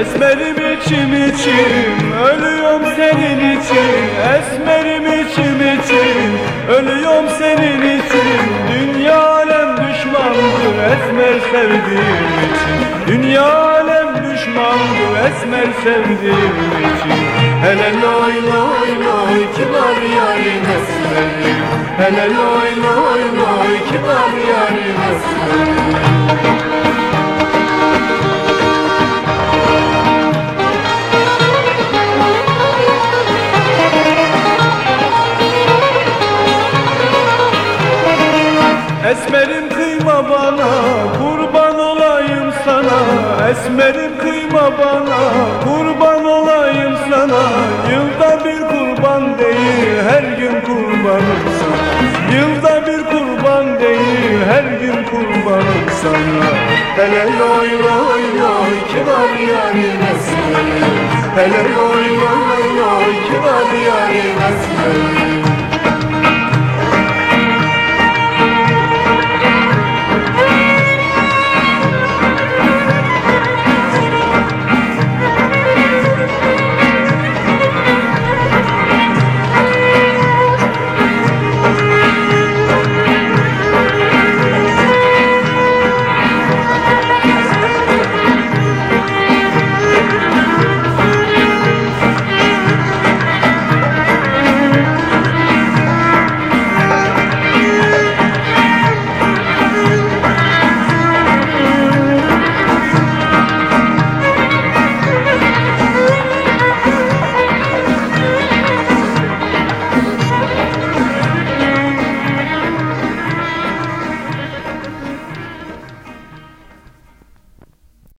Esmerim içim içim Ölüyorum senin için. Esmerim içim içim Ölüyorum senin için. Dünya alem düşmandır Esmer sevdiğim için. Dünya alem düşmandır Esmer sevdiğim için. Hele loy loy loy Kibar yarim esmerim. Hele loy loy Esmerim kıyma bana, kurban olayım sana. Esmerim kıyma bana, kurban olayım sana. Yılda bir kurban değil, her gün kurbanım sana. Yılda bir kurban değil, her gün kurbanım sana. Hele loy loy loy, kibar yarim esmerim Hele loy loy loy, kibar yarim esmerim